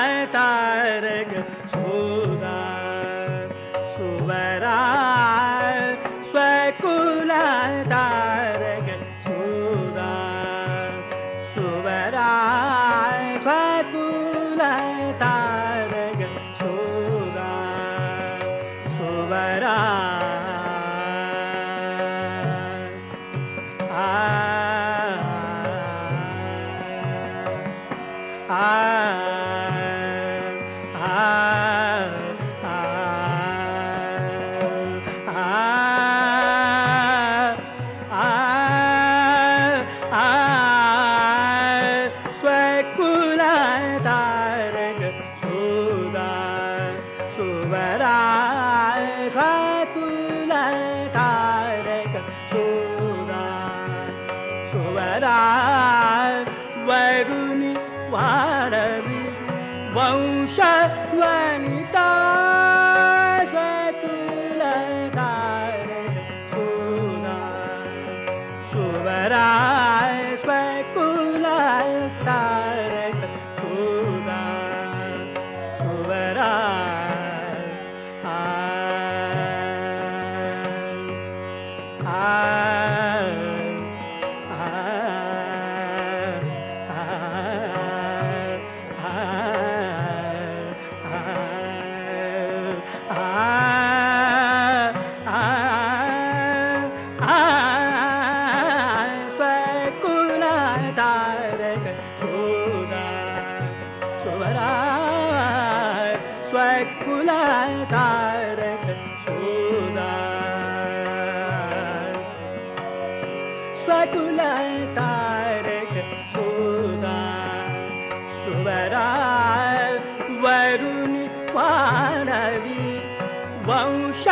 स्वकुलतारग सुदा सुवरा सुवराय स्वराय सुवराय वरुणि वारवि वंश वनिता स्वतुल तारक सुना स्वराय स्वकुल तारक स्वकुलारकूना स्वकुलारकूना सुवरा वरुण पाणवि वंश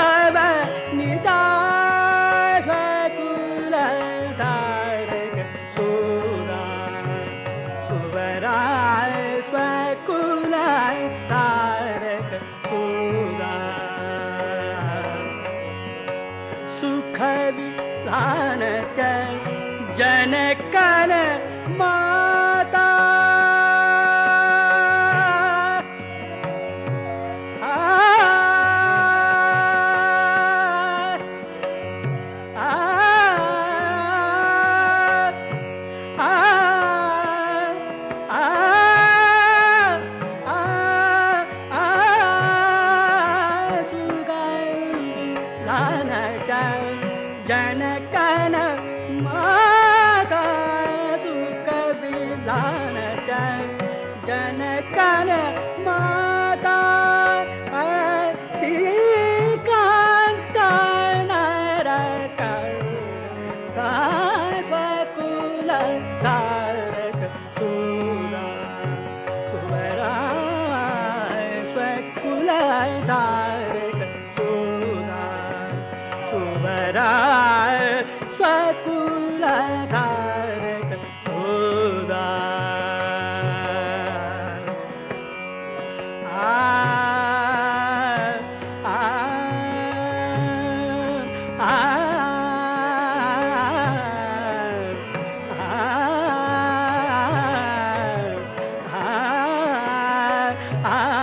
ारक सुबरा स्वकुलारक सु आ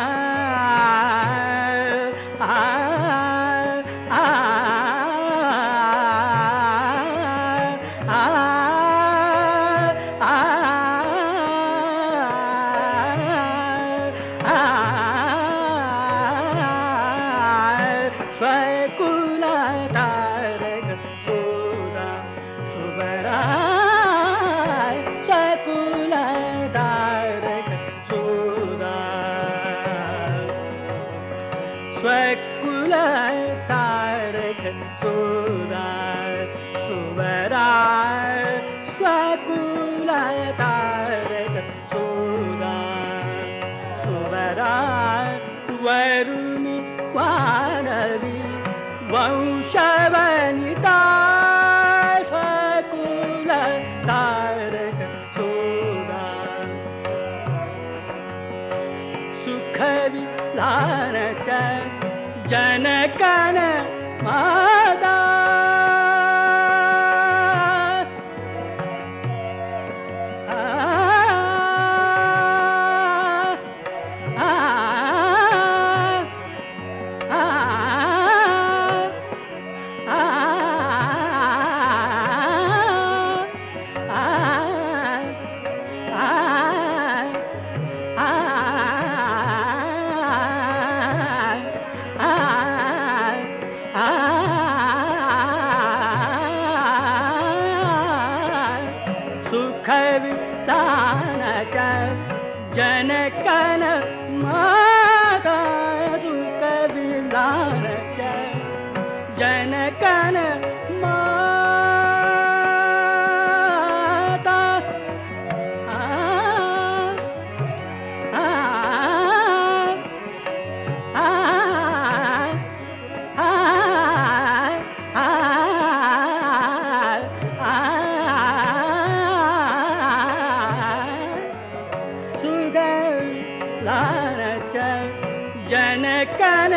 स्वकुलय तारक सोरा सुवरा स्वकुलय तारकोना स्रा वरु वाणरी वंशवानि च जनकन मा जनकन माता सुकविलान जनकन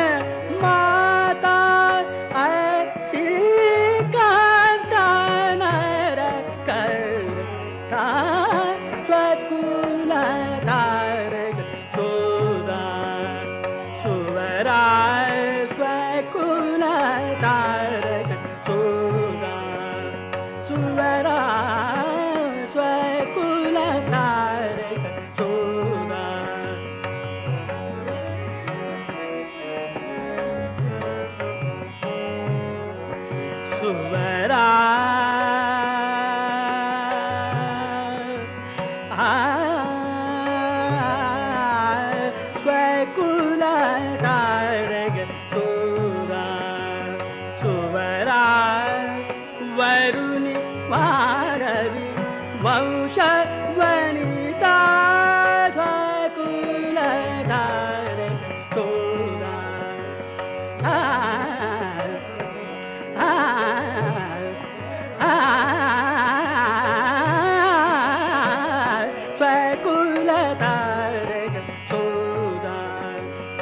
तारक सोदा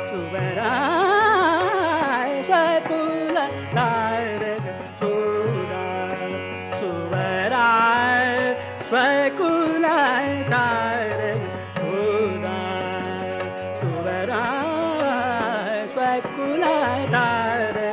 सुवराय स्वकुल तारक सोदा सुवराय स्वकुल तारक सोदा सुवराय स्वकुल तारक